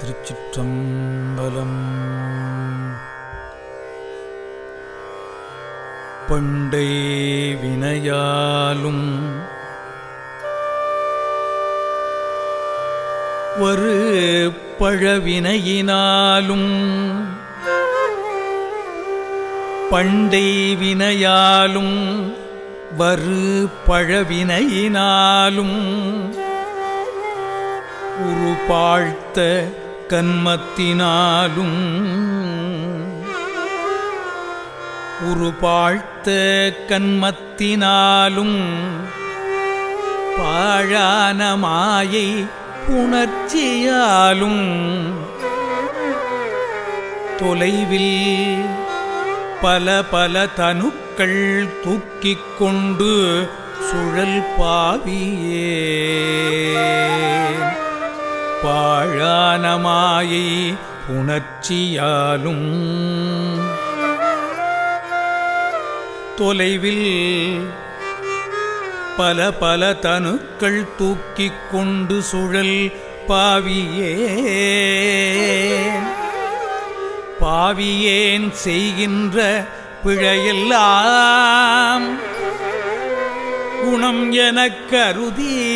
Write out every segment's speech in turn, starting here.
திருச்சிற்றம்பலம். பண்டை வினையாலும் ஒரு பழவினையினாலும் பண்டை வினையாலும் வரு பழவினையினாலும் உருபாழ்த்த கன்மத்தினாலும் உருபாழ்த்த கன்மத்தினாலும் பாழான மாயை புணர்ச்சியாலும் தொலைவில் பல பல தனுக்கள் தூக்கிக் கொண்டு சுழல் பாவியே. பாழான மாயை புணர்ச்சியாலும். தொலைவில் பல பல தனுக்கள் தூக்கிக் கொண்டு சுழல் பாவியே. பாவியேன் செய்கின்ற பிழையெல்லாம் குணம் எனக் கருதி.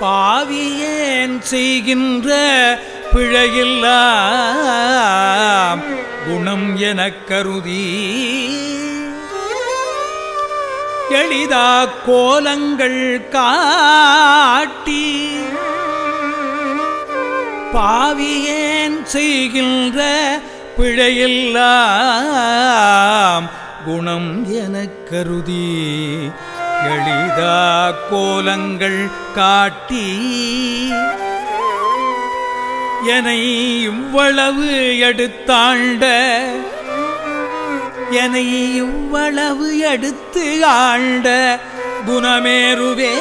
பாவியேன் செய்கின்ற பிழையெல்லாம் குணம் எனக் கருதி. எளிதா கோலங்கள் காட்டி. பாவியேன் செய்கின்ற பிழையெல்லாம் குணம் எனக் கருதி. எளிதா கோலங்கள் காட்டி என்னை இவ்வளவு எடுத்தாண்ட என்னை இவ்வளவு எடுத்து ஆண்ட குணமேறுவே.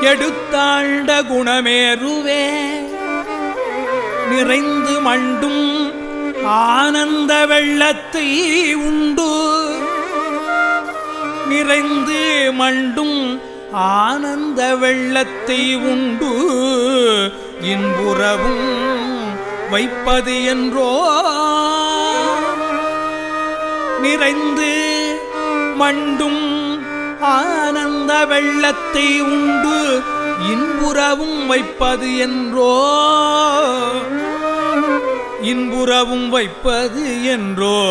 எடுத்தாண்ட குணமேறுவே. நிறைந்து மண்டும் ஆனந்த வெள்ளத்தை உண்டு. நிறைந்து மண்டும் ஆனந்த வெள்ளத்தை உண்டு. இன்புறவும் வைப்பது என்றோ? நிறைந்து மண்டும் ஆனந்த வெள்ளத்தை உண்டு. இன்புறவும் வைப்பது என்றோ? இன்புறவும் வைப்பது என்றோ?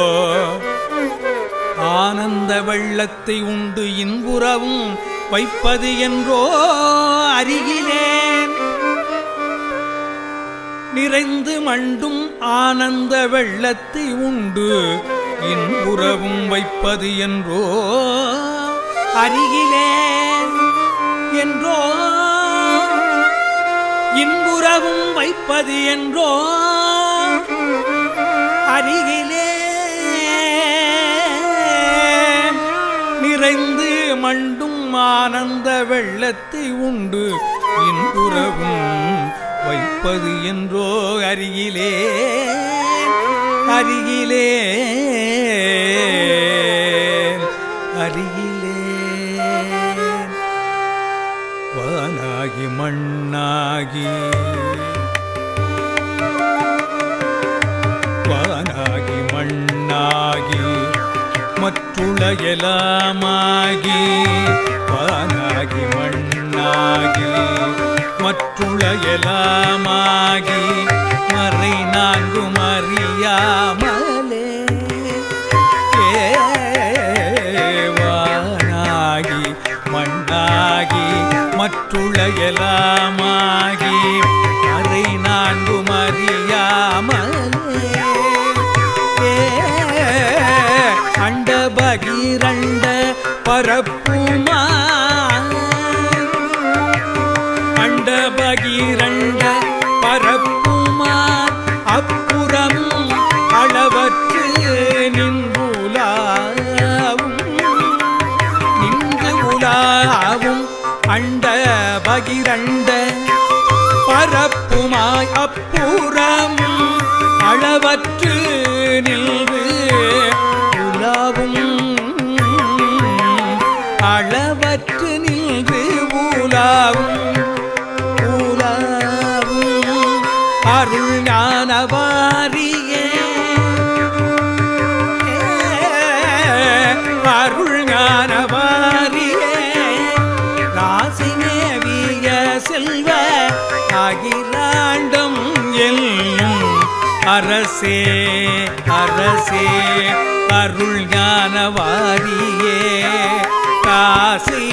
ஆனந்த வெள்ளத்தை உண்டு இன்புறவும் வைப்பது என்றோ? அருகிலேன். நிறைந்து மண்டும் ஆனந்த வெள்ளத்தை உண்டு இன்புறவும் வைப்பது என்றோ? அருகிலேன் என்றோ? இன்புறவும் வைப்பது என்றோ? அருகிலே நிறைந்து மண்டும் ஆனந்த வெள்ளத்தை உண்டு. இன்புறவும் வைப்பது என்றோ அருகிலே அருகிலே அருகிலே. வானாகி மண்ணாகி மற்றுள்ள பானாகி மண்ணாகி மற்றுள்ள எலாமாகி மறை நான்கும் அறியாமலே ஏவானாகி மண்ணாகி மற்றுள்ள எலாமாகி மறை நான்கும் அறியாமலே. பரப்புமா அண்ட பகிரண்ட பரப்புமா அப்புறம் அளவற்று நின்புலாவும் நின்று உலாவும் அண்ட பகிரண்ட பரப்புமாய். அப்புறம் அளவற்று நில் உலாவும் உலாவும் அருள் ஞானவாரிய அருள் ஞானவாரிய ராசிமேவிய செல்வ அகிலாண்டம் எல்லும் அரசே அரசே அருள் ஞானவாரியே காசி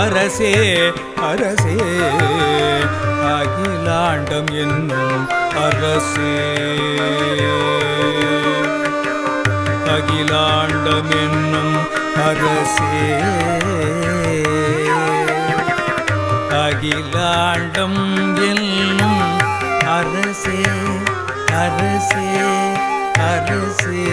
அரசே அரசே அகிலாண்டம் என்னும் அரசே. அகிலாண்டம் என்னும் அரசே. அகிலாண்டம் என்னும் அரசே அரசே அரசே.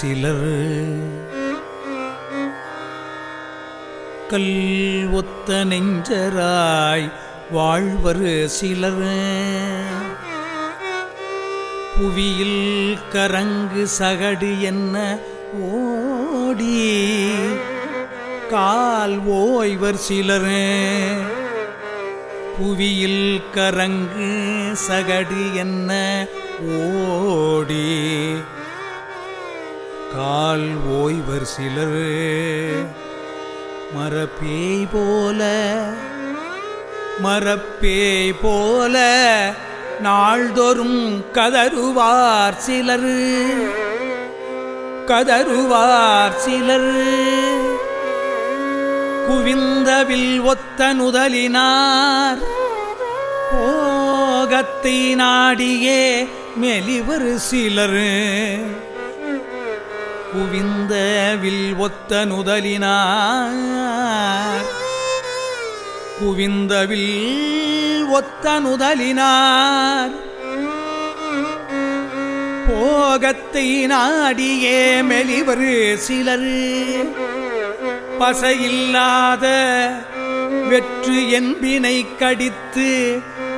சிலர் கல் ஒத்த நெஞ்சராய் வாழ்வர் சிலர். புவியில் கரங்கு சகடு என்ன ஓடி கால் ஓய்வர் சிலர். புவியில் கரங்கு சகடு என்ன ஓடி கால் ஓய்வர் சிலர். மரப்பேய் போல மரப்பேய் போல நாள்தோறும் கதறுவார் சிலர். கதறுவார் சிலர். குவிந்தவில் ஒத்த நுதலினார் போகத்தை நாடியே மெலிவர் சிலர். குவிந்த வில் ஒத்த நுதலினார் குவிந்த வில் ஒத்த நுதலினார் போகத்தை நாடியே மெலிவர் சிலர். பசையில்லாத வெற்று என்பினை கடித்து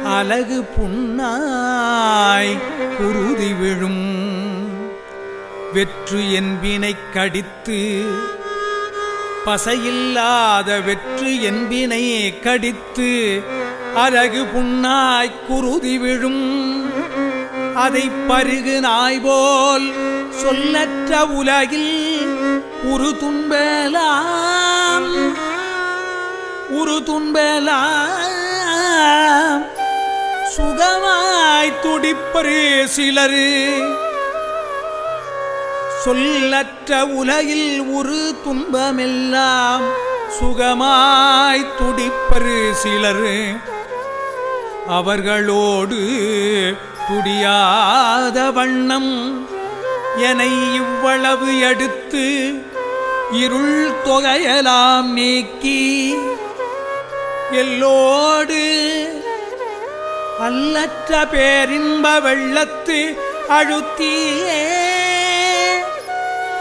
அலகு புண்ணாய் குருதி விழும் வெற்று என்பினை கடித்து பசையில்லாத வெற்று என்பினை கடித்து அழகு புண்ணாய் குருதி விழும். அதை பருகு நாய் போல் சொல்லற்ற உலகில் உரு துன்பலாம் உரு துன்பலாம். சுகமாய் துடிப்பரு சிலரு சொல்லற்ற உலகில் ஒரு துன்பமெல்லாம் சுகமாய் துடிப்பரு சிலர். அவர்களோடு துடியாத வண்ணம் என இவ்வளவு எடுத்து இருள் தொகையலாம் நீக்கி எல்லோடு அல்லற்ற பேரின்ப வெள்ளத்து அழுத்தியே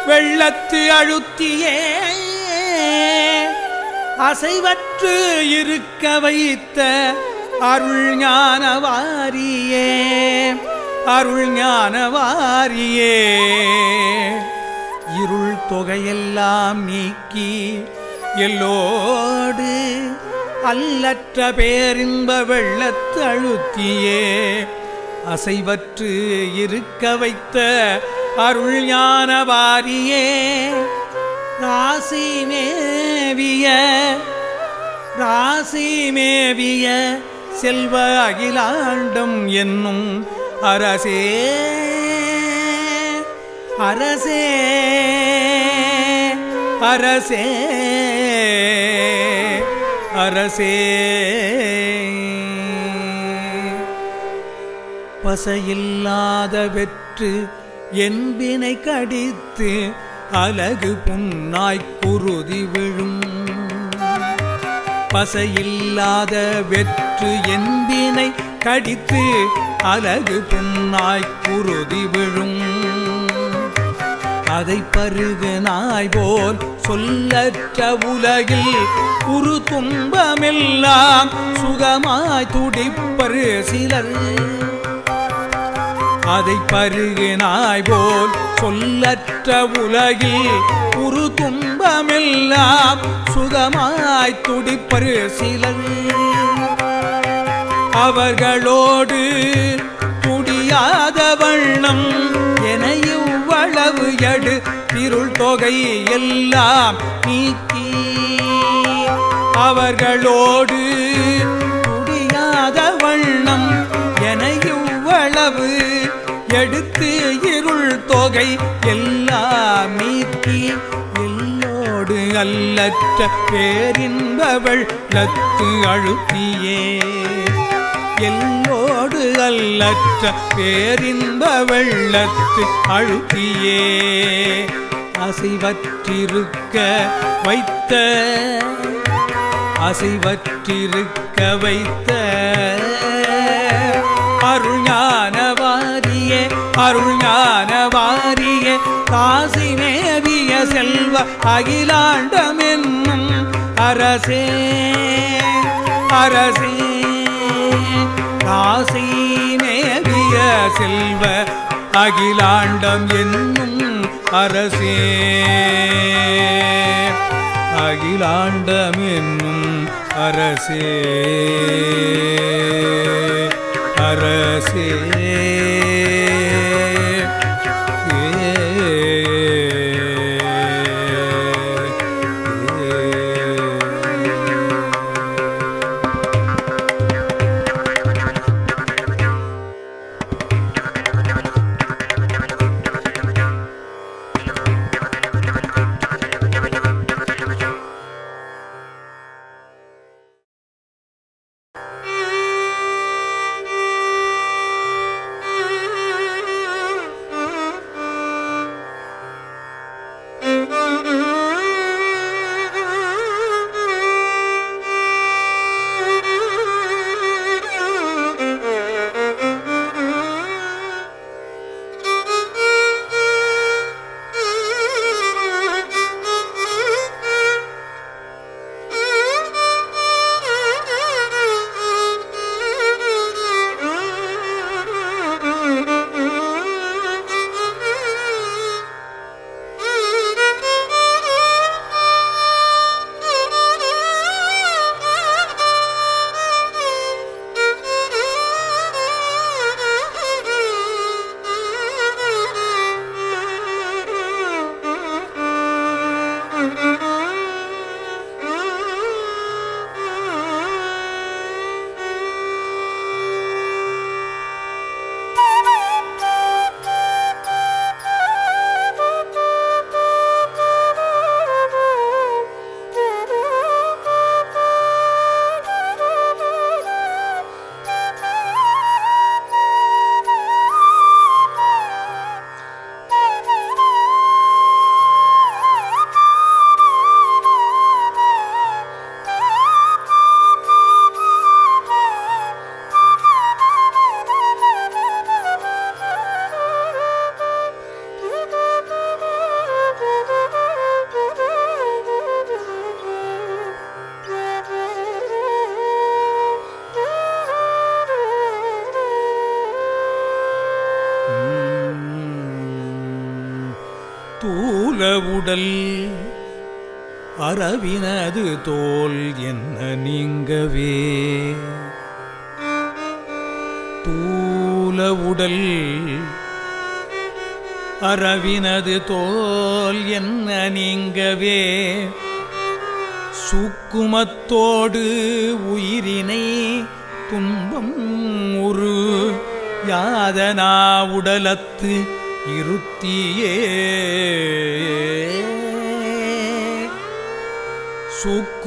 வெள்ளத்து அழுத்தியே. அசைவற்று இருக்க வைத்த அருள் ஞானவாரியே. அருள் ஞானவாரியே. இருள் தொகையெல்லாம் நீக்கி எல்லோடு அல்லற்ற பேரின்ப வெள்ளத்து அழுத்தியே. அசைவற்று இருக்க வைத்த அருள் ஞானவாரியே ராசி மேவிய ராசி மேவிய செல்வ அகிலாண்டம் என்னும் அரசே அரசே அரசே அரசே. பசையில்லாத வெற்று என்பினை கடித்து அலகு புன்னாய் குருதி விழும். பசையில்லாத வெற்று என்பினை கடித்து அலகு புன்னாய் குருதி விழும். அதை பருகு நாய் போல் சொல்லற்ற உலகில் உரு துன்பமெல்லாம் சுகமாய் துடிப்பரு சிலர். அதை பருகினாய் போல் சொல்லற்ற உலகில் உரு துன்பமெல்லாம் சுகமாய் துடிப்பரு சிலர். அவர்களோடு துடியாத வண்ணம் என இவ்வளவு எடு திருள் தொகை எல்லாம் நீக்கி. அவர்களோடு எடுத்து இருள் தொகை எல்லாம் நீக்கி எல்லோடு அல்லற்ற பேரின்பவள் லத்து அழுத்தியே. எல்லோடு அல்லற்ற பேரின்பவள் லத்து அழுத்தியே. அசைவற்றிருக்க வைத்த அசைவற்றிருக்க வைத்த அருள் ஞான வாரிய காசி மேவிய செல்வ அகிலாண்டமென்னும் அரசே அரசே. காசி மேவிய செல்வ அகிலாண்டம் என்னும் அரசே அகிலாண்டம் என்னும் அரசே அரசே. வினது தோல் என்ன நீங்கவே? தூல உடல் அறவினது தோல் என்ன நீங்கவே? சுக்குமத்தோடு உயிரினை துன்பம் ஒரு யாதனா உடலத்து இருத்தியே?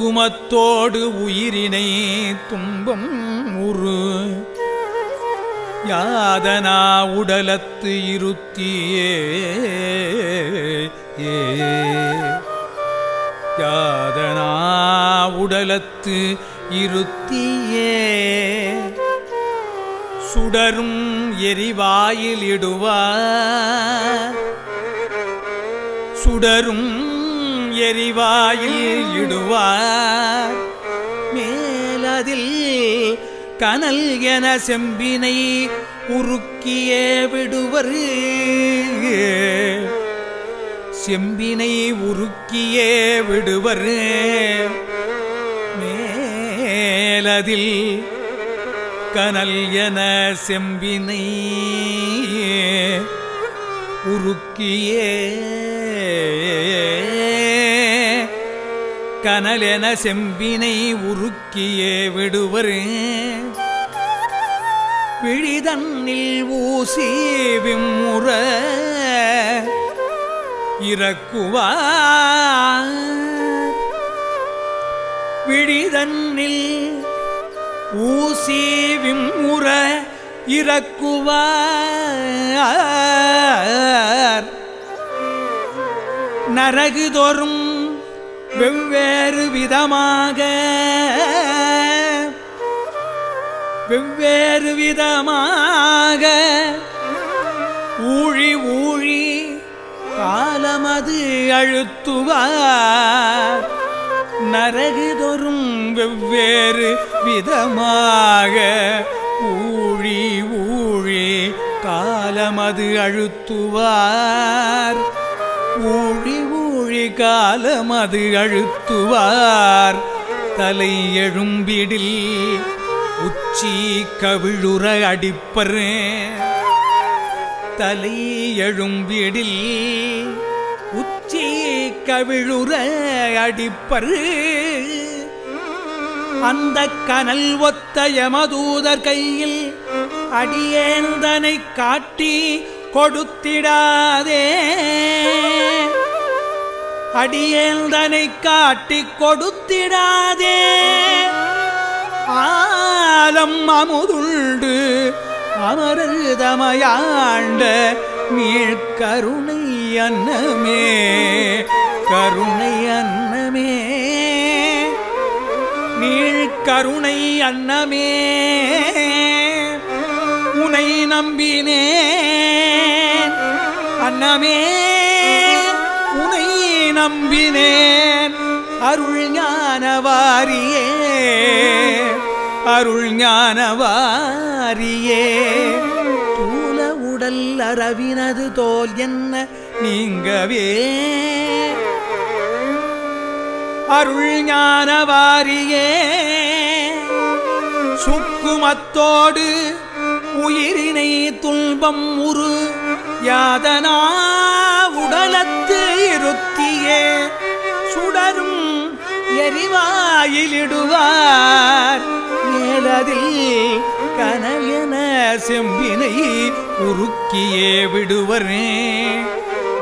குமத்தோடு உயிரினை துன்பம் உரு. யாதனா உடலத்து இருத்தியே. யாதனா உடலத்து இருத்தியே. சுடரும் எரிவாயில் சுடரும் எரிவாயில் இடுவார். மேலதில் கனல் என செம்பினை உருக்கியே விடுவர். செம்பினை உருக்கியே விடுவர். மேலதில் கனல் என செம்பினை உருக்கியே. கனலென செம்பினை உருக்கியே விடுவர். விழிதன்னில் ஊசி விம்முற. இறக்குவார் விழிதன்னில் ஊசி விம்முற. இறக்குவார். நரகுதோறும் வெவ்வேறு விதமாக வெவ்வேறு விதமாக ஊழி ஊழி காலமது அழுத்துவார். நரகுதொரும் வெவ்வேறு விதமாக ஊழி ஊழி காலமது அழுத்துவார். ஊழி ஊழி காலமது அழுத்துவார். தலை எழும்பிடில் உச்சி கவிழுற அடிப்பர். தலை எழும்பிடில் உச்சி கவிழுற அடிப்பர். அந்த கனல் ஒத்த யமதூதர் கையில் அடியேந்தனை காட்டி கொடுத்திடாதே. அடியேந்தனை காட்டி கொடுத்திடாதே. ஆலம் அமுதுண்டு அமரதமயாண்ட நீழ்கருணை அன்னமே கருணை அன்னமே. கருணை அன்னமே. உனை நம்பினேன். அன்னமே உனை நம்பினேன். அருள் ஞானவாரியே அருள் ஞானவாரியே. தூல உடல் அரவினது தோல் என்ன நீங்கவே. அருள் ஞானவாரியே சுக்குமத்தோடு உயிரினை துன்பம் உரு யாதனா உடலத்து இருத்தியே. சுடரும் எரிவாயிலிடுவார். மேலதில் கனலென செம்பினை உருக்கியே விடுவரே.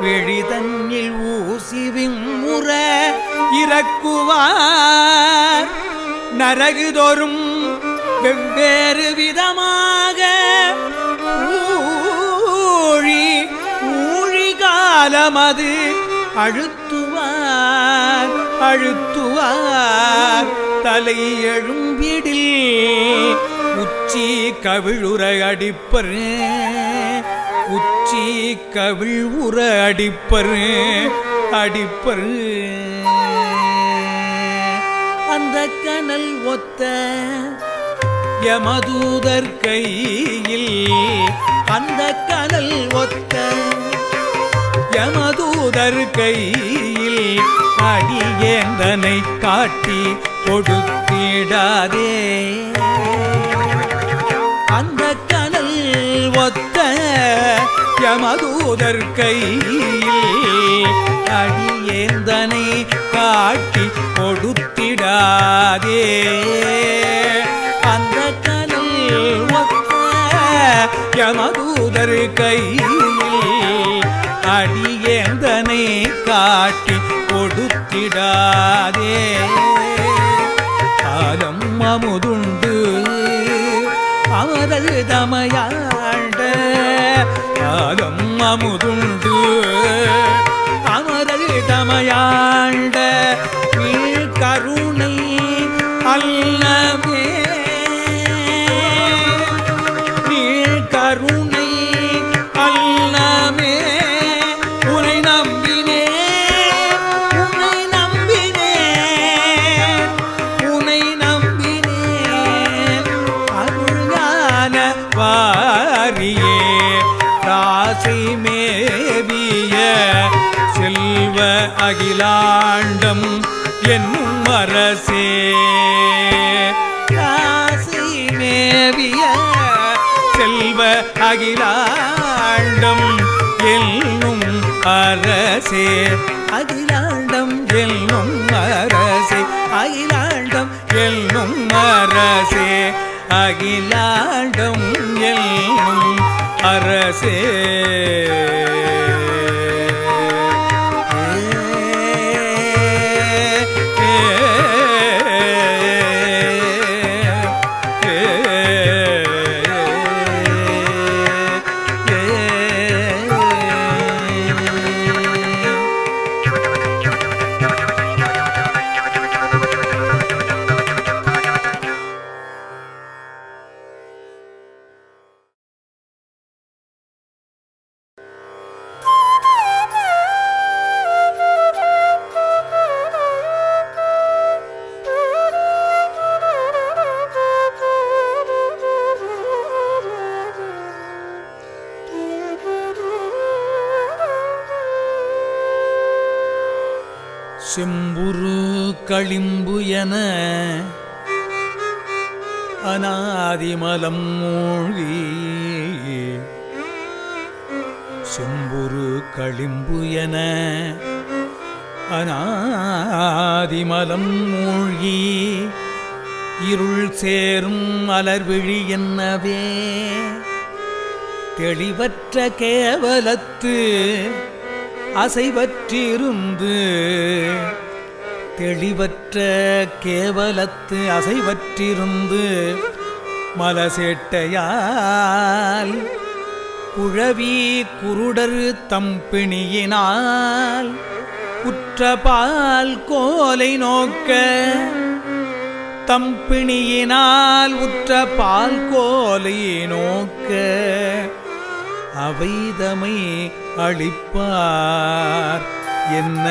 வெளிதன்னில் ஊசிவின் இறக்குவார். நரகுதோறும் வெவ்வேறு விதமாக ஊழி ஊழி காலமது அழுத்துவார் அழுத்துவார். தலை எழும்பிடில் உச்சி கவிழுற அடிப்பர் உச்சி கவிழ் உற அடிப்பர் அடிப்பர். ஒத்த யமதூதர் கையில் அந்த கனல் ஒத்த யமதூதர் கையில் அடியேந்தனை காட்டி கொடுத்திடாதே. அந்த கனல் ஒத்த யமதூதர் கையில் அடியேந்தனை காட்டி கொடுத்திடாதே. அந்த கனல் யமதூதர் கையில் அடியேந்தனை காட்டி கொடுத்திடாதே. காலம் அமுதுண்டு அமரல் தமையாண்ட காலம் அமுதுண்டு அமரல் அகிலாண்டம் என்னும் அரசே. அகிலாண்டம் என்னும் கேவலத்து அசைவற்றிருந்து தெளிவற்ற கேவலத்து அசைவற்றிருந்து மலசேட்டையால் குழவி குருடர் தம்பிணியினால் உற்றபால் கோலை நோக்க தம்பிணியினால் உற்ற பால் கோலை நோக்க அவைதமை அளிப்பார். என்ன?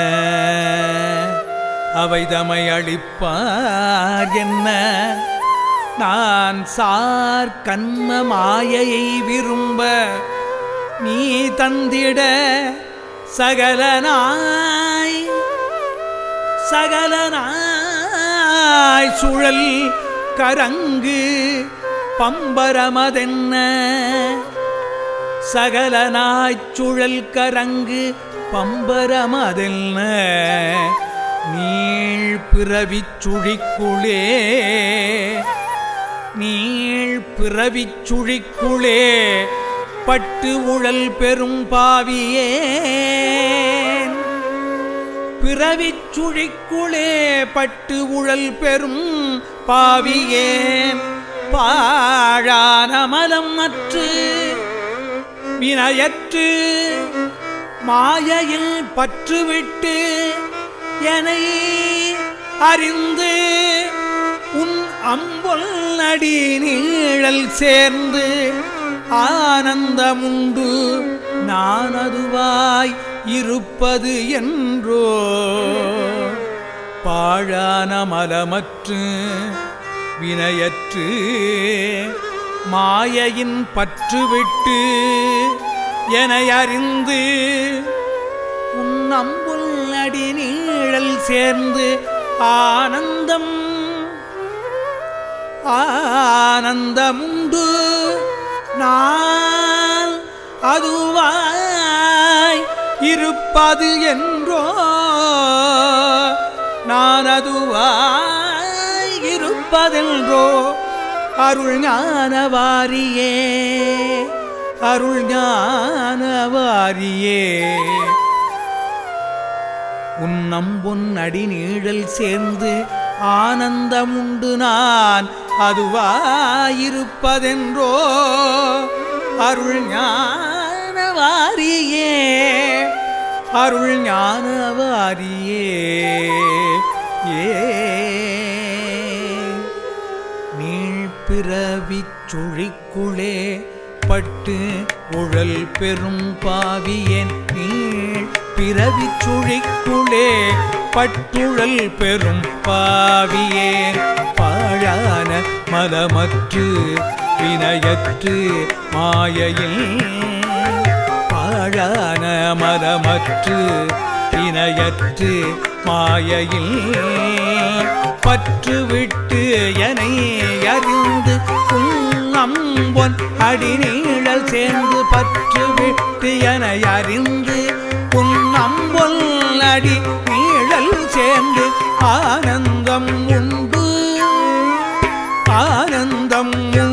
அவைதமை அளிப்பார் என்ன? நான் சார் கண்ம மாயையை விரும்ப நீ தந்திட சகலனாய் சகலனாய் சுழல் கரங்கு பம்பரமதென்ன? சகலனாய்ச் சுழல் கரங்கு பம்பரமதில் நீள் பிறவிச் சுழிக்குளே நீள் பிறவிச் சுழிக்குளே பட்டு உழல் பெரும் பாவியே பிறவிச் சுழிக்குளே பட்டு உழல் பெரும் பாவியே பாழான மலம் அற்று வினையற்று மாயையில் பற்றுவிட்டு எனை அறிந்து உன் அம்பொல் அடி நீழல் சேர்ந்து ஆனந்தமுண்டு நான் அதுவாய் இருப்பது என்றோ. பாழான மலமற்று வினையற்று மாயையின் பற்றுவிட்டு என அறிந்து நம்புல் அடி நீழல் சேர்ந்து ஆனந்தம் ஆனந்தமுண்டு நான் அதுவாய் இருப்பது என்றோ நான் அதுவாய் இருப்பதென்றோ அருள் ஞானவாரியே அருள் ஞானவாரியே உன் நம்புன் அடி நீழல் சேர்ந்து ஆனந்தமுண்டு நான் அதுவாயிருப்பதென்றோ அருள் ஞானவாரியே அருள் ஞானவாரியே ஏ நீழ்பிறவிச் சுழிக்குளே பட்டு உழல் பெரும் பாவியன் நீள். பிறவிச் சுழிக்குளே பட்டுழல் பெரும் பாவியேன். பாழான மதமற்று வினயற்று மாயையில். பாழான மதமற்று இணையற்று மாயையில் பற்றுவிட்டு என அறிந்து அம்பொன் அடிநீழல் சேர்ந்து பற்றுவிட்டு என அறிந்து உன் அடி நீழல் சேர்ந்து ஆனந்தம் உண்டு. ஆனந்தம் உண்டு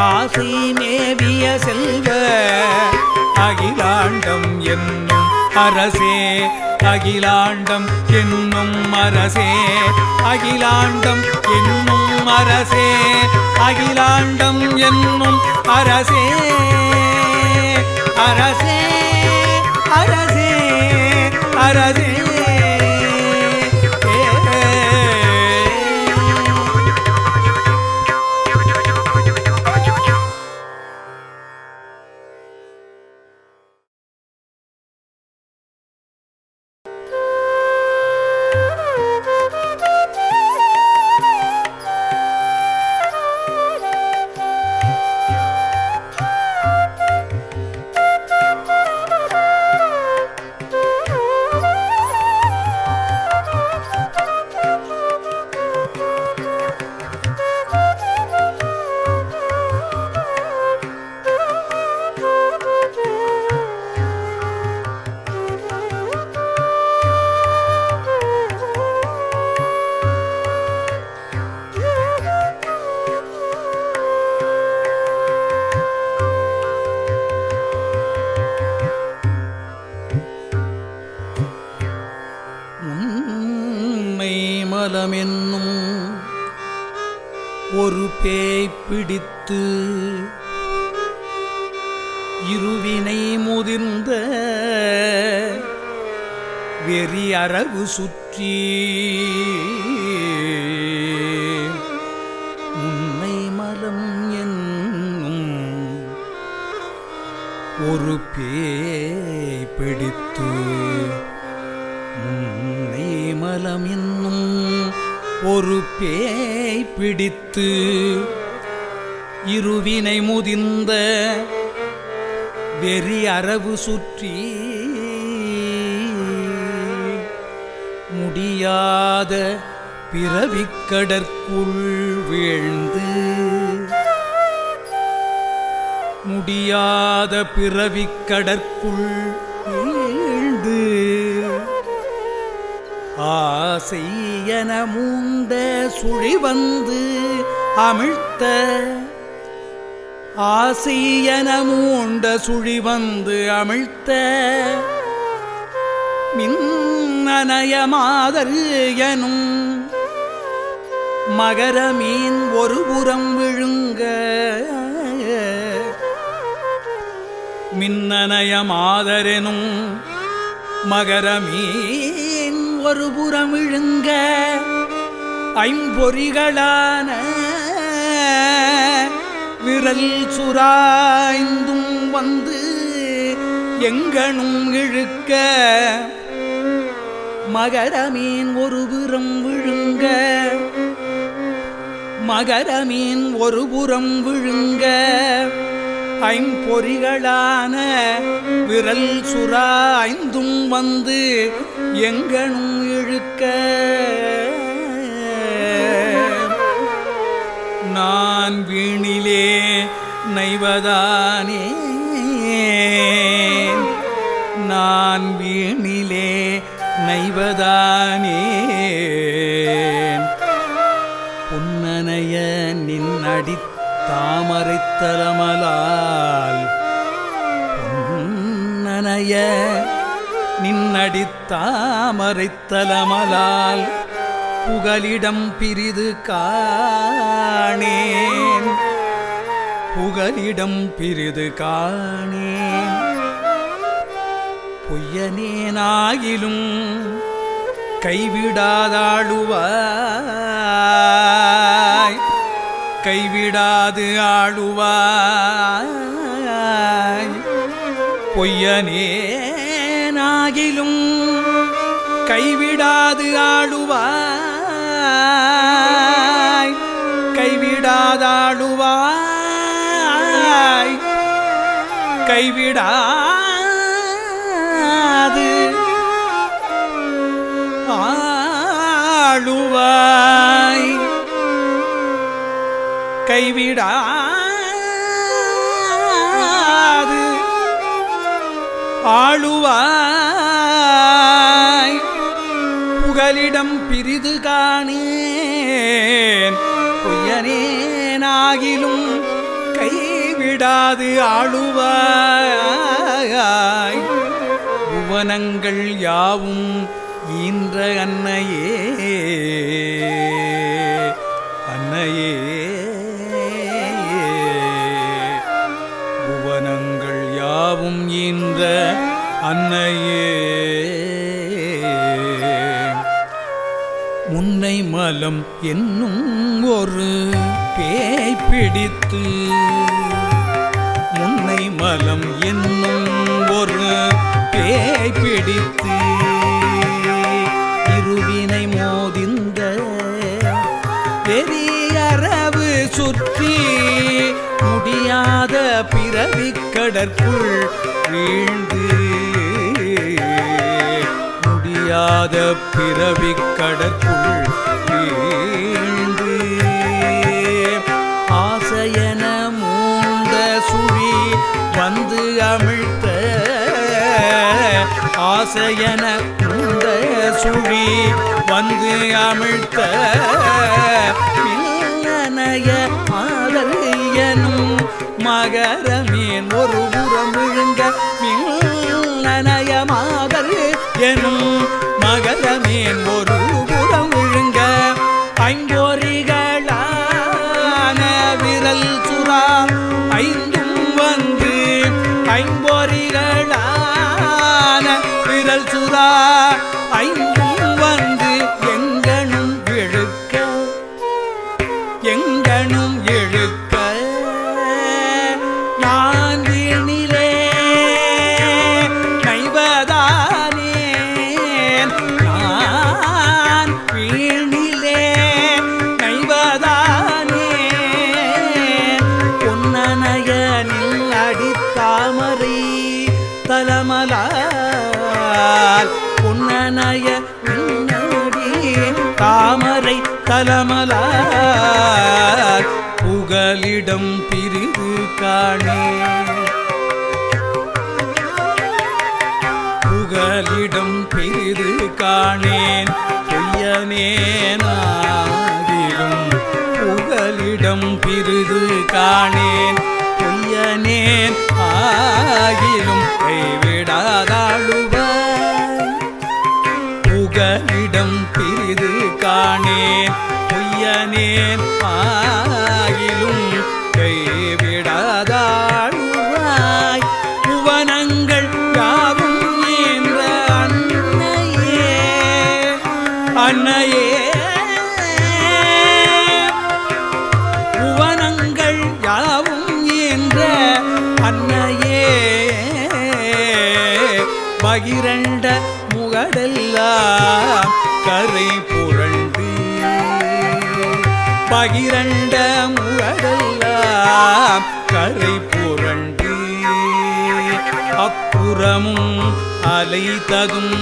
காசி மேவிய செல்வ அகிலாண்டம் என்னும் அரசே அகிலாண்டம் என்னும் அரசே அகிலாண்டம் என்னும் அரசே அகிலாண்டம் என்னும் அரசே அரசே அரசே அரசே. பிடித்து இருவினை முதிர்ந்த வெறி அரவு சுற்றி உன்னை மலம் என்னும் ஒரு பேய் பிடித்து உன்னை மலம் என்னும் ஒரு பேய் பிடித்து இருவினை முதிர்ந்த வெறி அரவு சுற்றி முடியாத பிறவிக்கடற்குள் வீழ்ந்து முடியாத பிறவிக்கடற்குள் வீழ்ந்து ஆசை என மூண்ட சுழி வந்து அமிழ்த்த ஆசை சுழி வந்து அமிழ்த்த மின்னயமாதர் எனும் மகர மீன் ஒரு புறம் விழுங்க. மின்னனயமாதரெனும் மகர மீன் ஒரு புறம் விழுங்க. ஐம்பொறிகளான விரல் சுராய்ந்தும் வந்து எங்கனும் இழுக்க மகரமீன் ஒரு புறம் விழுங்க. மகரமீன் ஒரு புறம் விழுங்க. ஐம்பொறிகளான விரல் சுராய்ந்தும் வந்து எங்கனும் இழுக்க. நான் வீணிலே நைவதானே. நான் வீணிலே நைவதானேன் புன்னனைய நின்னடி தாமரைத்தலமலால் பொன்னனைய நின்னடி தாமரைத்தலமலால் புகலிடம் பிரிது காணேன். புகலிடம் பிரிது காணேன். பொய்யனேனாகிலும் கைவிடாதாழுவாய் கைவிடாது ஆளுவாய். பொய்யனேனாகிலும் கைவிடாது ஆளுவாய். கைவிடாதாழுவாய் கைவிடாது. ஆளுவாய். கைவிடாது. ஆளுவாய். புகலிடம் பிரிது காணேன். பொய்யனேனாகிலும் கைவிடாது ஆளுவாய். புவனங்கள் யாவும் ஈன்ற அன்னையே. அன்னையே. புவனங்கள் யாவும் ஈன்ற அன்னையே. திருமலம் என்னும் ஒரு பேய் பிடித்து முன்னை மலம் என்னும் ஒரு பேய் பிடித்து இருவினை மோதிந்த பெரியரவு சுற்றி முடியாத பிறவி கடற்குள் வீழ்ந்து முடியாத பிறவி கடற்குள் ஆசையன இந்த சுழி வந்து அமிழ்த்த பின்னனைய ஆதல் மகரமேன் ஒரு புறம் விழுங்க மின்னனைய மாதல் எனும் மகரமேன் ஒரு புறம் விழுங்க ஐம்பொறிகளான அப்புறமும் அலை தகும்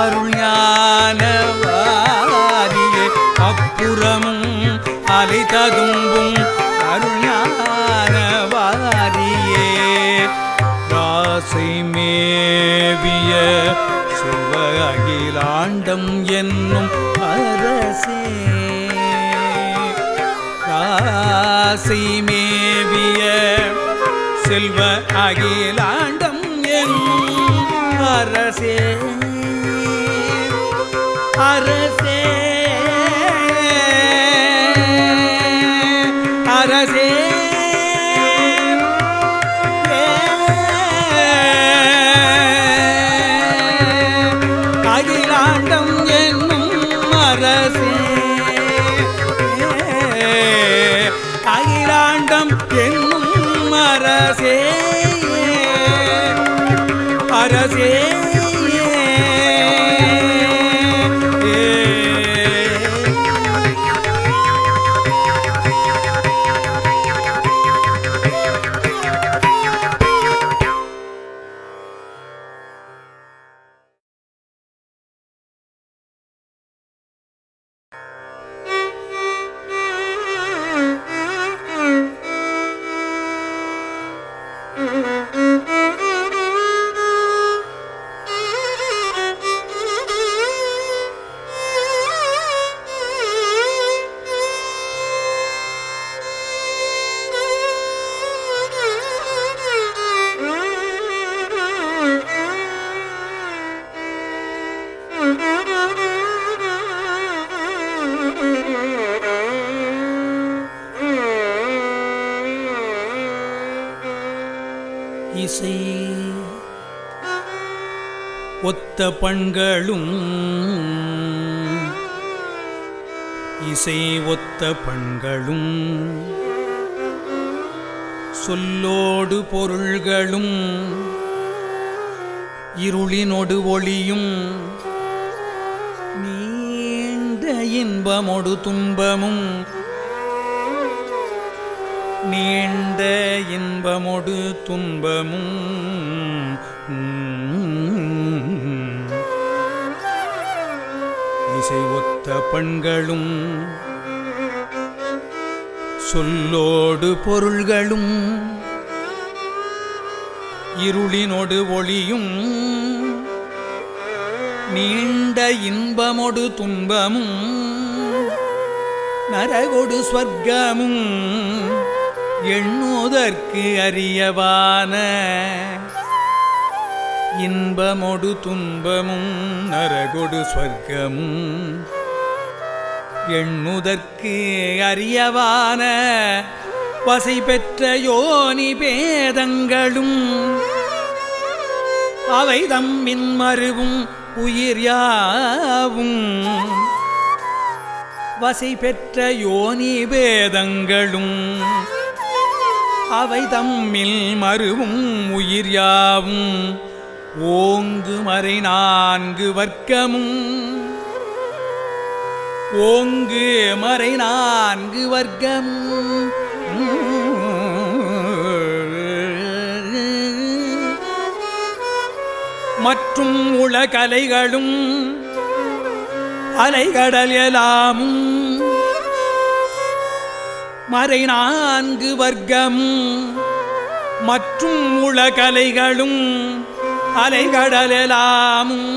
அருள்ஞானவாரியே. அப்புறமும் அலை தகும்பும் அருள்ஞானவாரியே. ராசை மேவிய சிவ அகிலாண்டம் என்னும் அரசே. ராசை மேவிய செல்வ அகிலா அரசே ஒத்த எண்ணுதற்கு அறியவான இன்பமொடு துன்பமும் நரகொடு ஸ்வர்க்கமும் எண்ணுதற்கு அறியவான வசை பெற்ற யோனி பேதங்களும் அவை தம்மின் மறுவும் உயிர் யாவும். வசை பெற்ற யோனி பேதங்களும் அவை தம்மில் மருவும் உயிர் யாவும். ஓங்கு மறை நான்கு வர்க்கமும். ஓங்கு மறை நான்கு வர்க்கமும். மற்றும் உலகலைகளும் அலைகடல் எல்லாமும் மறை நான்கு வர்க்கம். மற்றும் உலகலைகளும் அலைகடலாமும்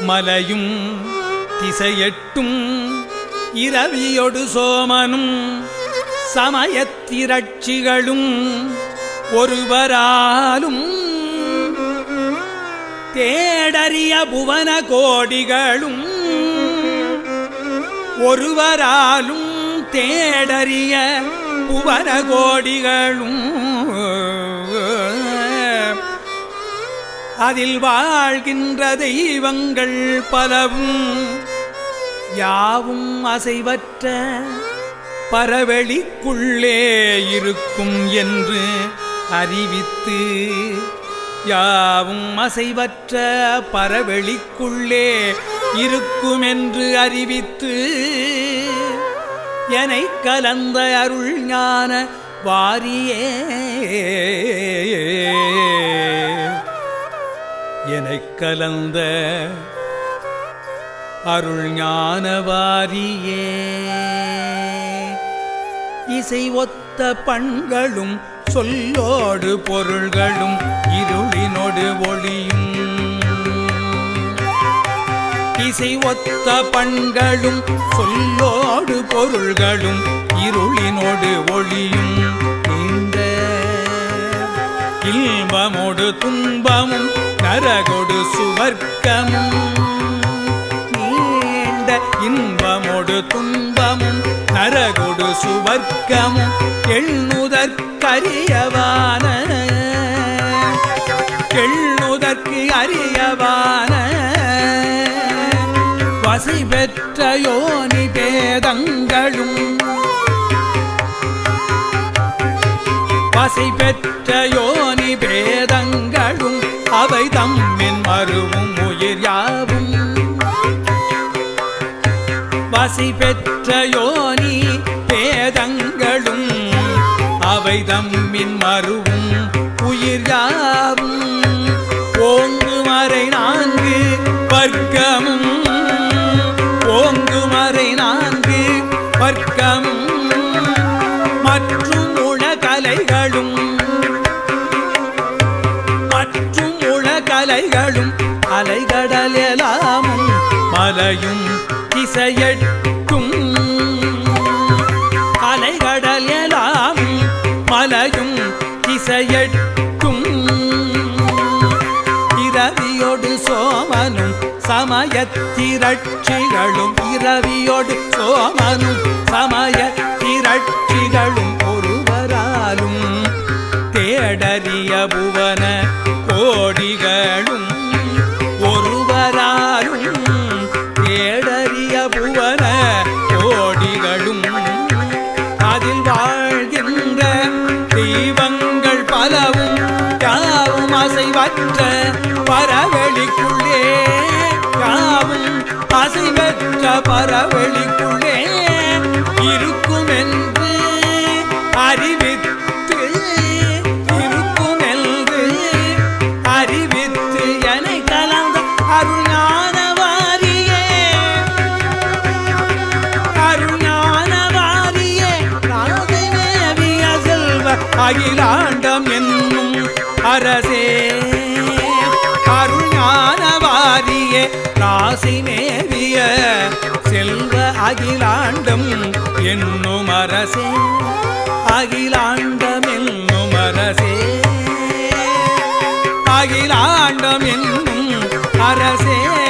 மலையும் திசையெட்டும் இரவியொடு சோமனும் சமயத்திரட்சிகளும் ஒருவராலும். தேடறிய புவன கோடிகளும் ஒருவராலும் தேடறிய புவன கோடிகளும் அதில் வாழ்கின்ற தெய்வங்கள் பலவும் யாவும் அசைவற்ற பரவெளிக்குள்ளே இருக்கும் என்று அறிவித்து யாவும் அசைவற்ற பரவெளிக்குள்ளே இருக்குமென்று அறிவித்து எனை கலந்த அருள் ஞான வாரியே. எனை கலந்த அருள் ஞான வாரியே. இசை ஒத்த பண்களும் சொல்லோடு பொருள்களும் இருளினோடு ஒளியும். இசை ஒத்த பண்களும் சொல்லோடு பொருள்களும் இருளினோடு ஒளியும். இந்த இன்பமோடு துன்பமும் நரகொடு சுவர்க்கமும். நீண்ட இன்பமோடு துன்பமும் நரகொடு சுவர்க்கமும். கரியவான கெள்ளுதற்கு அரியவான வசி பெற்ற யோனி பேதங்களும். வசி பெற்ற யோனி பேதங்களும். அவை தம்மின் மருவும் உயிர் யாவும். வசி பெற்ற யோனி அவை தம்மின் மருவும் உயிர் யாவும்? ஓங்கு மறை நான்கு வர்க்கமும். ஓங்கு மறை நான்கு வர்க்கமும். மற்றும் உளகலைகளும் மற்றும் உளகலைகளும் அலைகடலாமும் மலையும் திசையட்டும் சமயத்திரட்சிகளும் இரவியோடு சோமனும் சமயத்திரட்சிகளும் அகிலாண்டம் என்னும் அரசே அருஞான ராசி மேவிய செல்வ அகிலாண்டம் என்னும் அரசே அகிலாண்டம் என்னும் அரசே. அகிலாண்டம் என்னும் அரசே.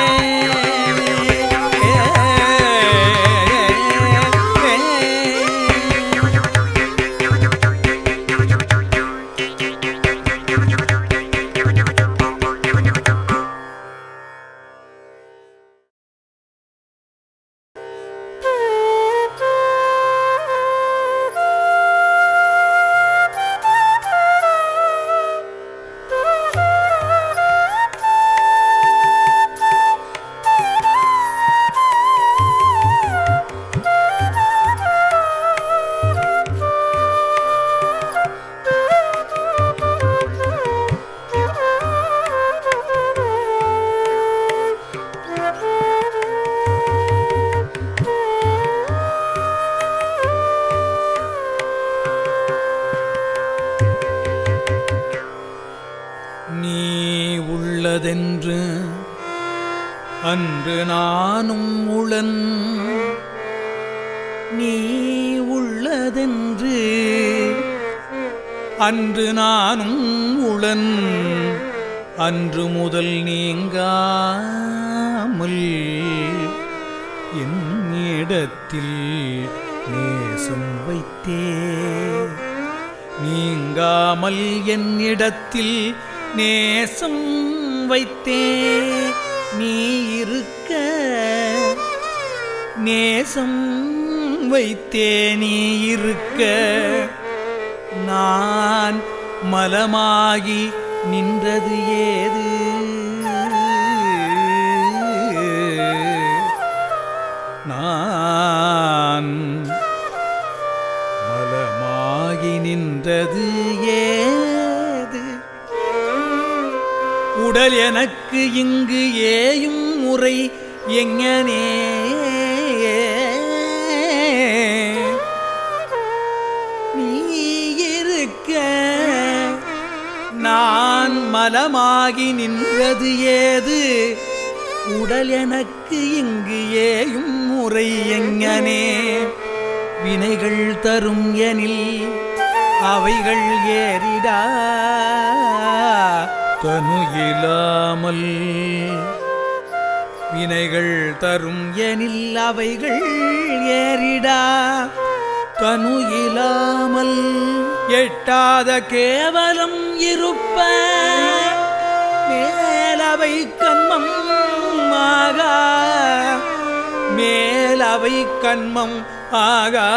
நான் மலமாகி நின்றது ஏது? உடல் எனக்கு இங்கு ஏயும் முறை எங்கனே? வினைகள் தரும் எனில் அவைகள் ஏறிடா. தனு இல்லாமல் வினைகள் தரும் எனில் அவைகள் ஏறிடா. தனு இல்லாமல் எட்டாத கேவலம் இருப்ப. மேலவை கண்மம் ஆகா. மேலவை கண்மம் ஆகா.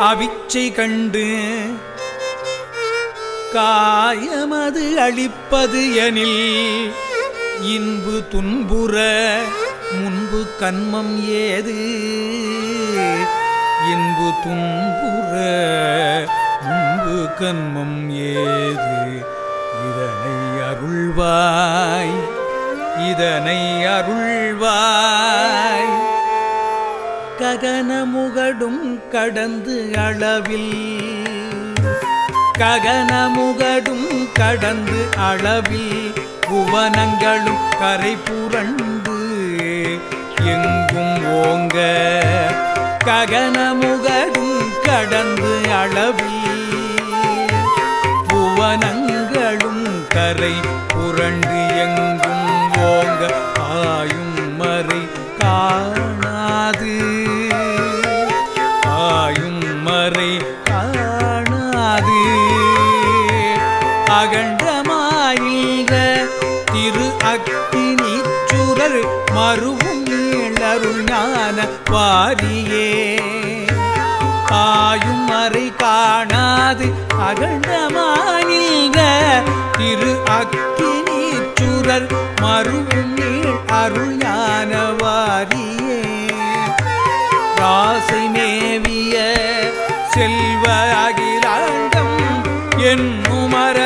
அவிச்சை கண்டு காயமது அழிப்பது எனில் இன்பு துன்புற முன்பு கண்மம் ஏது? இன்பு துன்புற முன்பு கண்மம் ஏது? இதனை அருள்வாய் இதனை அருள்வாய். ககனமுகடும் கடந்து அளவில் ககனமுகடும் கடந்து அளவில் புவனங்களும் கரை புரண்டு எங்கும் ஓங்க ககனமுகடும் கடந்து அளவில் புவனங்களும் கரை புரண்டு எங்கும் ஓங்க ஆயும் மறை காணாது. ஆயும் மறை காணாது. அகண்டமாயில்க திரு அக்கினி மறுவும் நீளருள் ஞான வாரியே. ஆயும் அறை காணாது அகண்டமானில்க திரு அக்கினி அக்கினீச்சுரர் மறுவும் நீள் அருள் ஞான வாரியே. ராசை மேவிய செல்வ அகிலாண்டம் என் உமர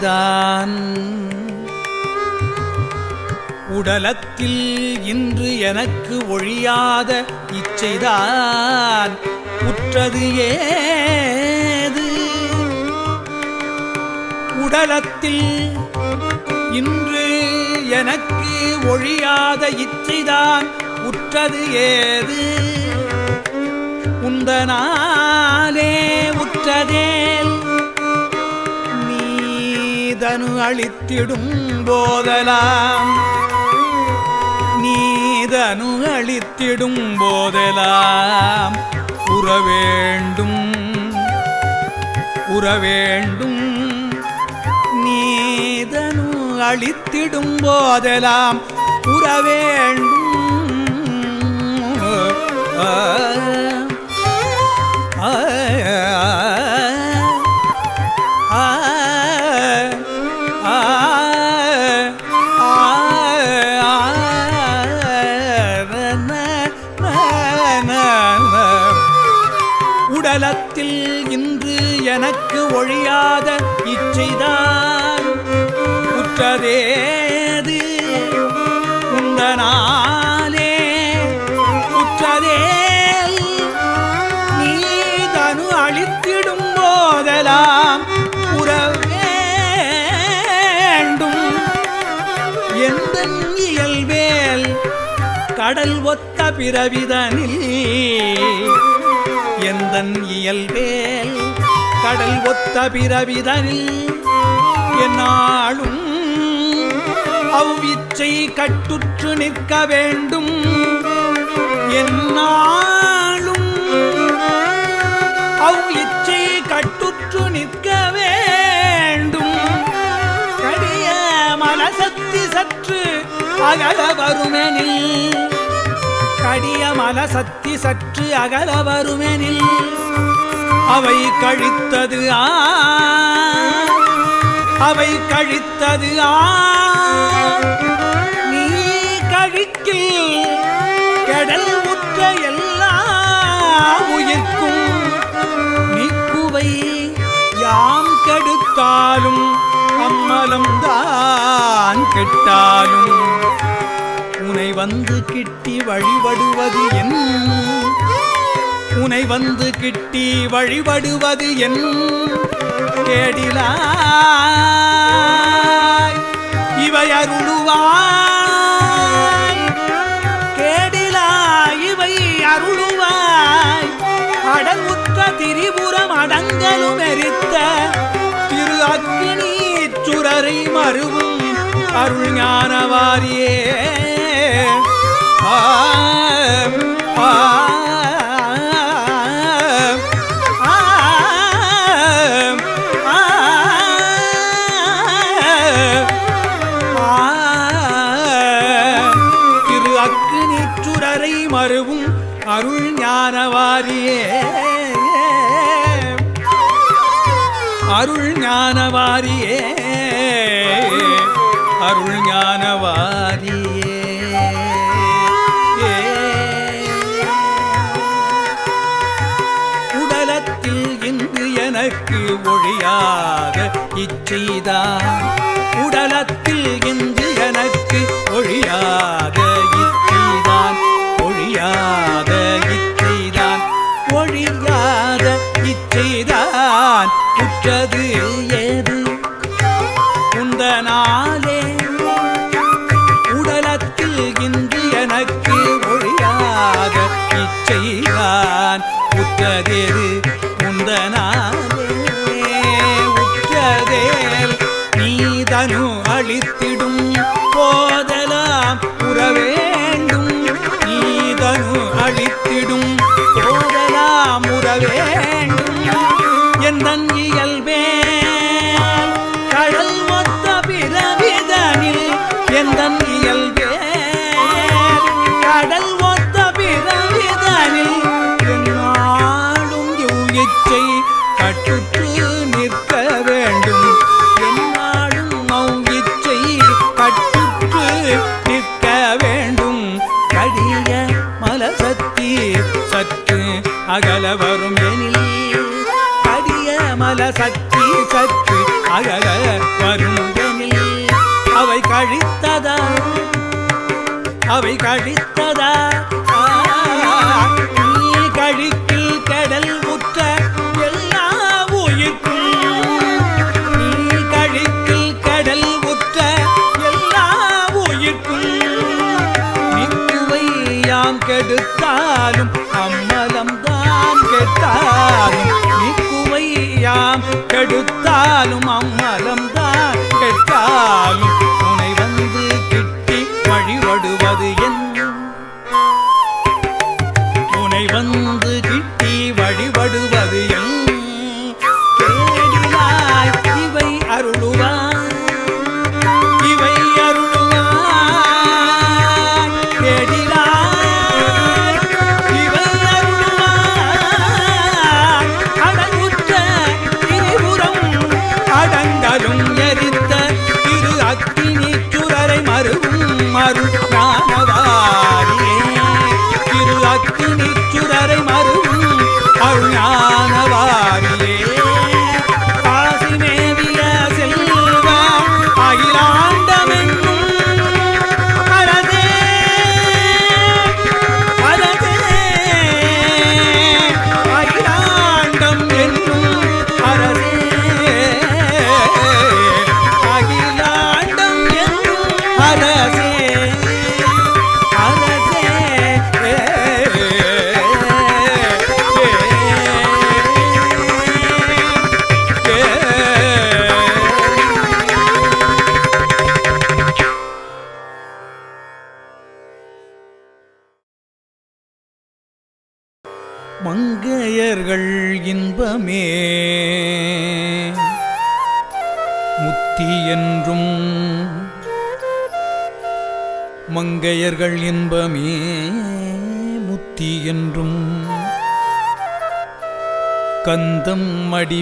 இச்சைதான் உடலத்தில் இன்று எனக்கு ஒழியாத இச்சைதான் உற்றது ஏது? உடலத்தில் இன்று எனக்கு ஒழியாத இச்சைதான் உற்றது ஏது? உந்தனாலே உற்றதேல் தனு அளித்திடும் போதலாம் நீதனு அளித்திடும் போதெல்லாம். உறவேண்டும் உறவேண்டும். நீதனு அளித்திடும் போதலாம் உறவேண்டும். ஆ, ஆ, ஆ, உற்றதேது உந்தனாலே உற்றதேல் நீ தனு அழித்திடும் போதெல்லாம் உறவேண்டும் எந்த இயல்வேல் கடல் ஒத்த பிறவிதனில் எந்த இயல்வேல் கடல் ஒத்த பிறவிதனில் என்னாலும் அவ்விச்சை கட்டுற்று நிற்க வேண்டும். என்னாலும் அவ் இச்சை கட்டுற்று நிற்க வேண்டும். கடிய மனசக்தி சற்று அகல வருமெனில். கடிய மனசக்தி சற்று அகல வருமெனில். அவை கழித்தது ஆ அவை கழித்தது ஆ நீ கழிக்கில் கடல் உற்ற எல்லா உயிர்க்கும் நீக்குவை யாம் கெடுத்தாலும் அம்மலம் தான் கெட்டாலும் உனை வந்து கிட்டி வழிபடுவது என் உனை வந்து கிட்டி வழிபடுவது என் கேடிலாய். இவை அருளுவாய். கேடிலாய் இவை அருளுவாய். அடங்குற்ற திரிபுரம் அடங்கலும் எரித்த திரு அக்கினி சுரரை மறுவும் அருள் ஞானவாரியே. ஆ ஆ. வாரியே. அருள் ஞான வாரியே உடலத்தில் இன்று எனக்கு ஒழியாத இச்செய்தான் உடலத்தில் இன்று எனக்கு ஒழியாத இச்செய்தான். ஒழியாத இச்சைதான் ஒழியாத இச்செய்தான். குற்றது உற்றதேது சக்தி சக்தி அகல வருந்தனில் அவை கழித்ததா அவை கழித்த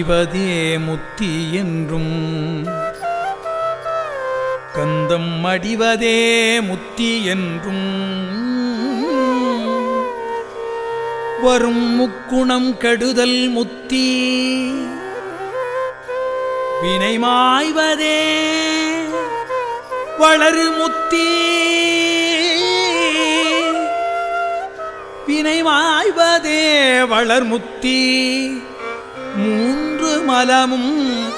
கந்தம் முத்தி என்றும். கந்தம் அடிவதே முத்தி என்றும். வரும் முக்குணம் கெடுதல் முத்தி. வினைமாய்வதே வளரு முத்தி. வினைமாய்வதே வளர்முத்தி மூன்று மலமும்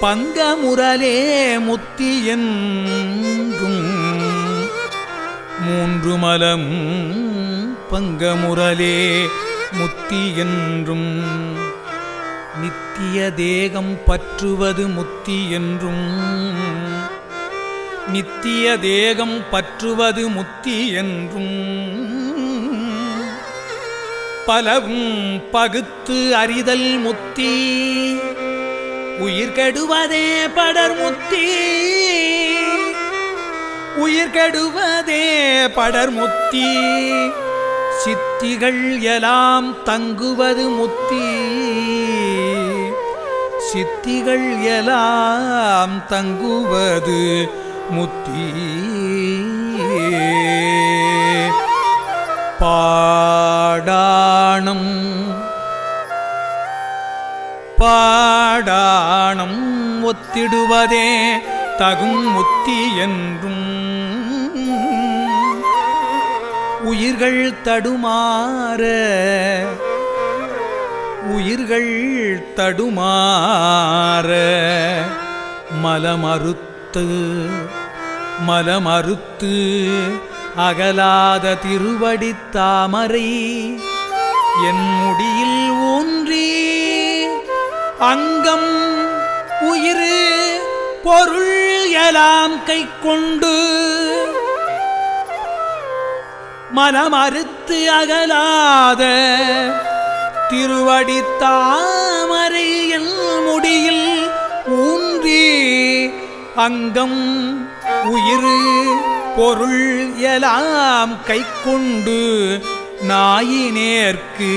பங்கமுரலே முத்தி என்றும் மூன்று மலம் பங்கமுரலே முத்தி என்றும். நித்திய தேகம் பற்றுவது முத்தி என்றும். நித்திய தேகம் பற்றுவது முத்தி என்றும். பலவும் பகுத்து அறிதல் முத்தி. உயிர் கெடுவதே படர் முத்தி. உயிர் கெடுவதே படர் முத்தி. சித்திகள் எலாம் தங்குவது முத்தி. சித்திகள் எலாம் தங்குவது முத்தி. பா பாடானம் பாடானம் ஒத்திடுவதே தகும் முத்தி என்றும். உயிர்கள் தடுமாற உயிர்கள் தடுமாற. மலமறுத்து மலமறுத்து அகலாத திருவடி தாமரை என் முடியில் ஊன்றி அங்கம் உயிர் பொருள் எலாம் கை கொண்டு மனமறுத்து அகலாத திருவடி தாமரை என் முடியில் ஊன்றி அங்கம் உயிர் பொருள் எலாம் கை கொண்டு நாயினேற்கு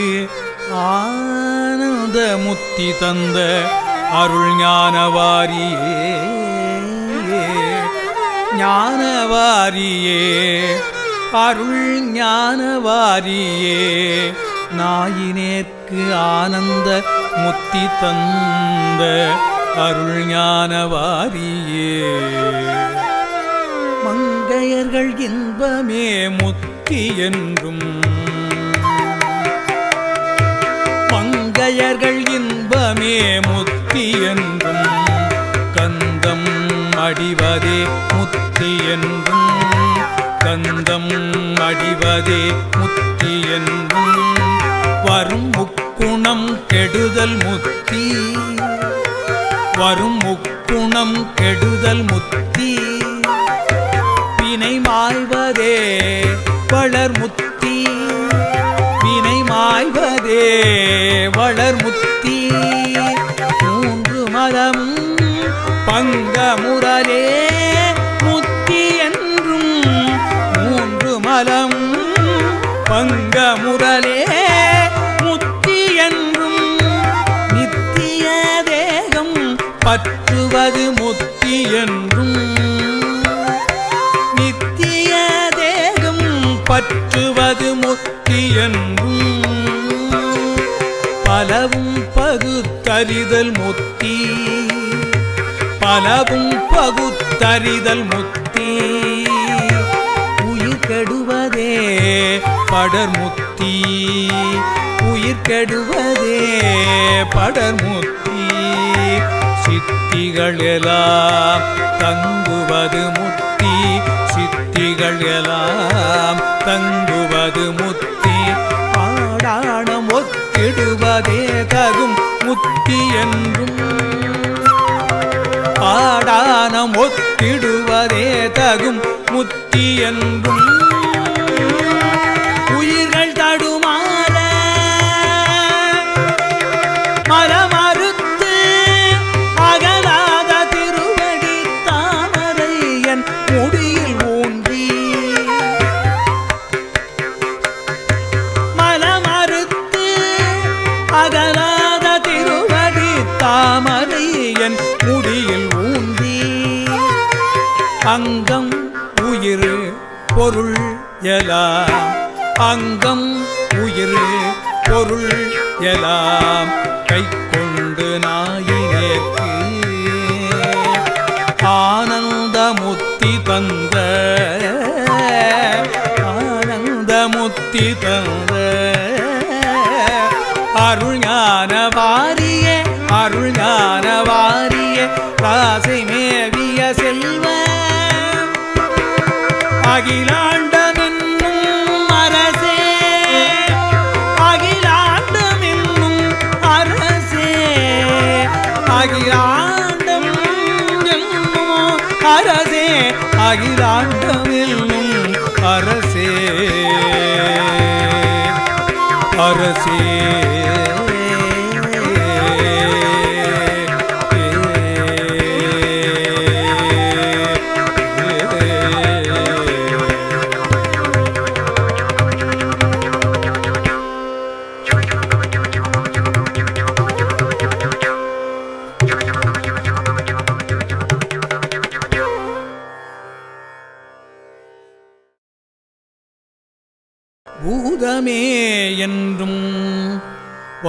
ஆனந்த முத்தி தந்த அருள் ஞானவாரியே. ஞானவாரியே அருள் ஞானவாரியே நாயினேற்கு ஆனந்த முத்தி தந்த அருள் ஞானவாரியே. மங்க மங்கையர்கள் இன்பமே முத்தி என்றும். மங்கையர்கள் இன்பமே முத்தி என்றும். கந்தம் அடிவதே முத்தி என்றும். கந்தம் அடிவதே முத்தி என்றும். வரும் முக்குணம் கெடுதல் முத்தி. வரும் முக்குணம் கெடுதல் முத்தி. வினை மாய்வதே வளர் முத்தி. வினை மாய்வதே வளர் முத்தி. மூன்று மதம் பங்கமுரலே முத்தி என்றும் மூன்று மலம் பங்கமுரலே முத்தி என்றும் நித்திய தேகம் பற்றுவது முத்தி என்றும் பகுத்தறிதல் முத்தி பலவும் பகுத்தறிதல் முத்தி. உயிர் கெடுவதே படர்முத்தி உயிர் கெடுவதே படர்முத்தி சித்திகள் எல்லாம் தங்குவது முத்தி சித்திகள் எல்லாம் தங்குவது முத்தி. பாடாணம் ஒத்திடுவதே தகும் முத்தி என்றும் ஆடான ஒத்திடுவதே தகும் முத்தி என்றும் எலாம் அங்கம் உயிர் பொருள் எலாம் கை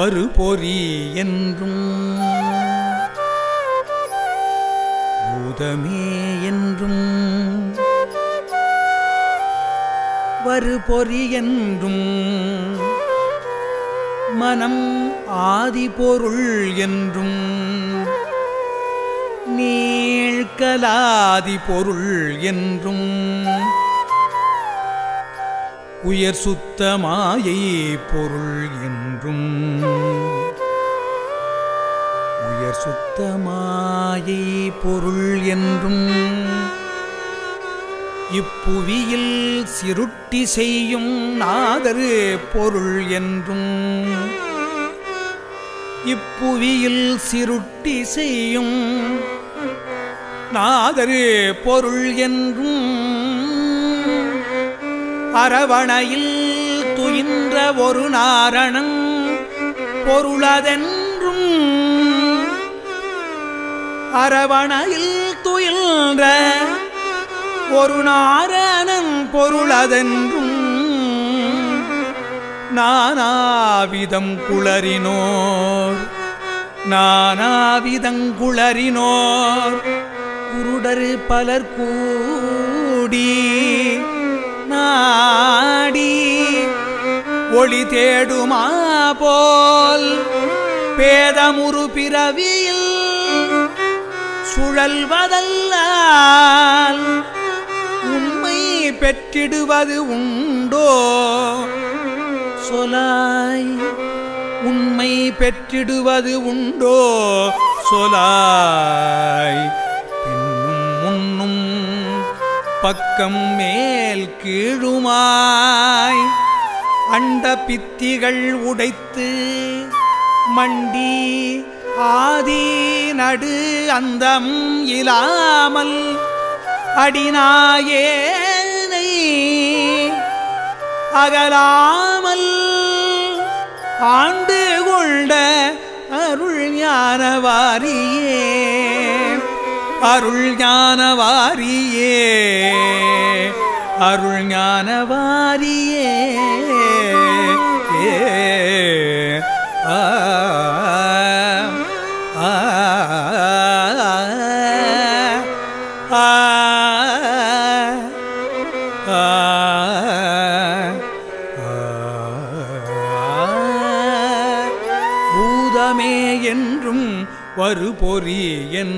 வருபொறி என்றும். பூதமே என்றும். வருபொறி என்றும். மனம் ஆதிபொருள் என்றும். நீழ்கலாதி பொருள் என்றும். உயர் சுத்த மாயை பொருள் என்றும். உயர் சுத்த மாயை பொருள் என்றும். இப்புவியில் சிருட்டி செய்யும் நாதரு பொருள் என்றும். இப்புவியில் சிருட்டி செய்யும் நாதரு பொருள் என்றும். அரவணையில் துயின்ற ஒரு நாரணன் பொருளதென்றும் அரவணையில் துயின்ற ஒரு நாரணன் பொருளதென்றும் நானாவிதம் குளறினோர் நானாவிதங்குளறினோர் குருடரு பலர் கூடி நாடி ஒளி தேடுமா போல் பேதமுறு பிறவியில் சுழல்வதல்லால் உண்மை பெற்றிடுவது உண்டோ? சொலாய் உண்மை பெற்றிடுவது உண்டோ? சொலாய் பின்னும் முன்னும் பக்கம் மேல் கீழுமாய் அண்ட பித்திகள் உடைத்து மண்டி ஆதி நடு அந்தம் இலாமல் அடிநாயேனை அகலாமல் ஆண்டு கொண்ட அருள் ஞானவாரியே. அருள் ஞானவாரியே அருள் ஞானவாரியே ஆ பொறி என்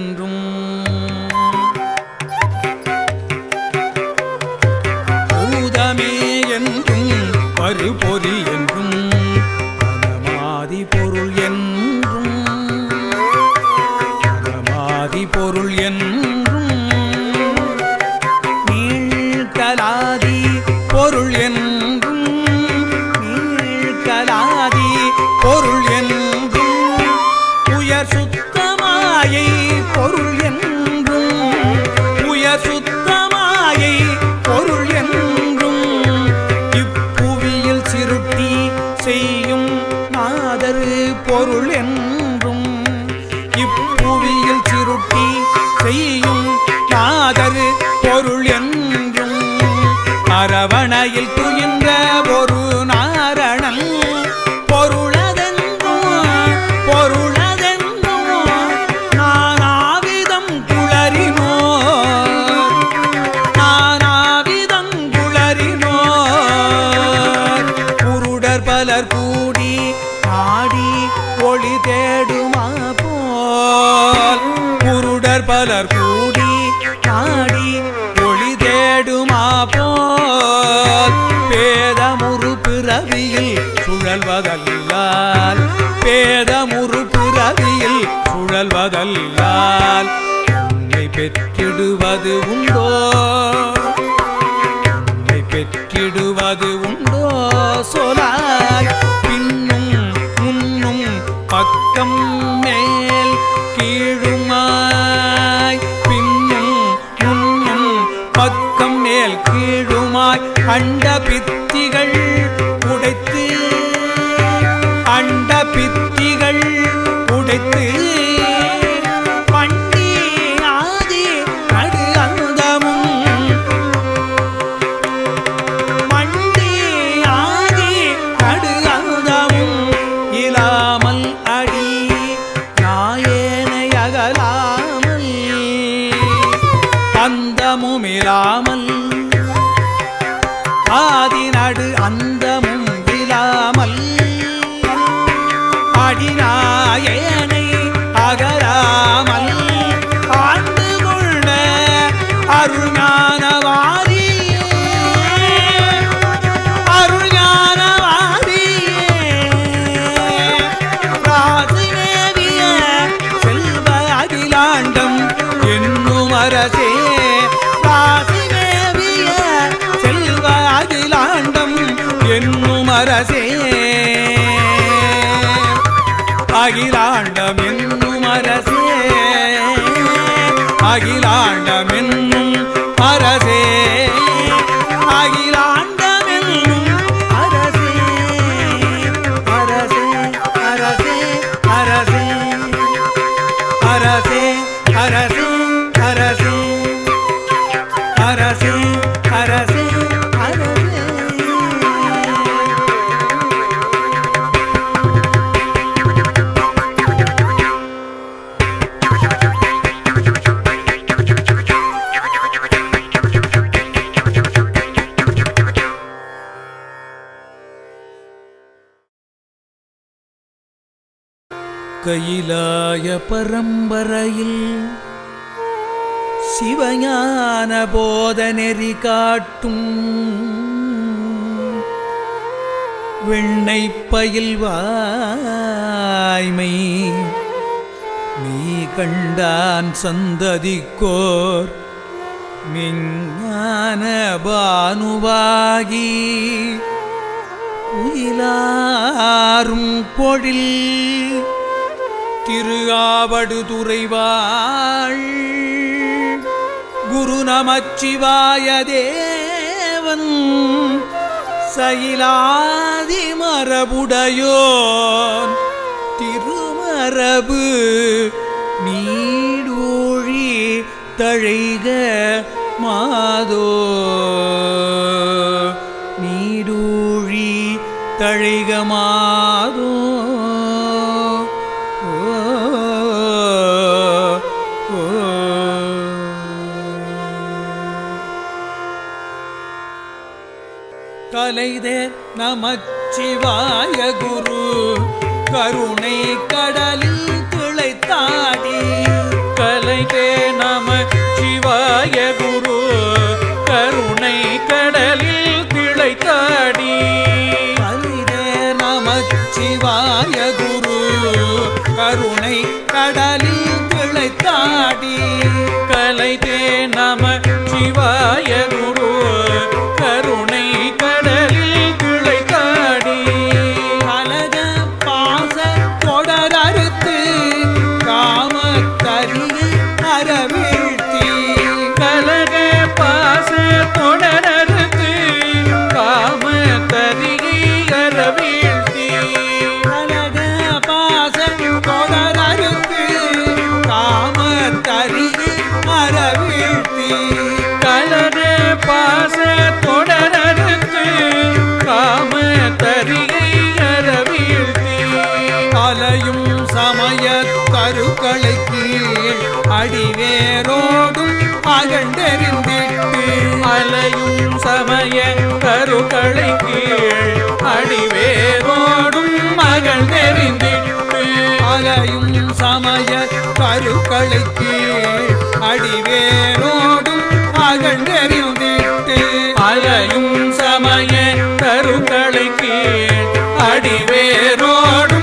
அருளால் உன்னை பெற்றிடுவது உண்டோ? உன்னை பெற்றிடுவது உண்டோ? சொலாய் பின்னும் முன்னும் பக்கம் மேல் கீழுமாய் பின்னும் முன்னும் பக்கம் மேல் கீழுமாய் அண்ட பித்திகள் குரு நமச்சிவாய தேவன் சயிலாதி மரபுடையோன் திருமரபு நீடூழி தழைக மாதோ. அடிவேரோடும் அகண்டெறிந்திட்டு அலையும் சமய கருக்களை கீழ் அடிவேரோடும் அகண்டெறிந்திட்டு அலையும் சமய கருக்களை கீழ் அடிவேரோடும் அகண்டெறிந்திட்டு அலையும் சமய கருக்களை கீழ் அடிவேரோடும்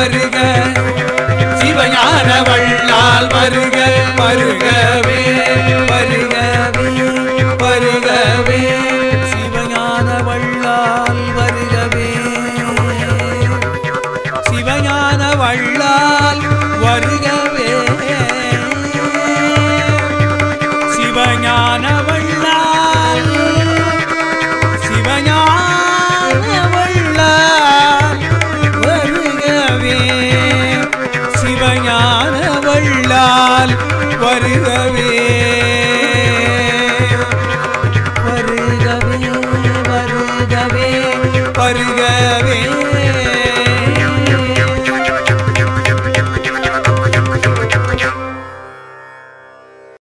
வருக. சிவஞான வள்ளால் வருக வருகவே வருகவே.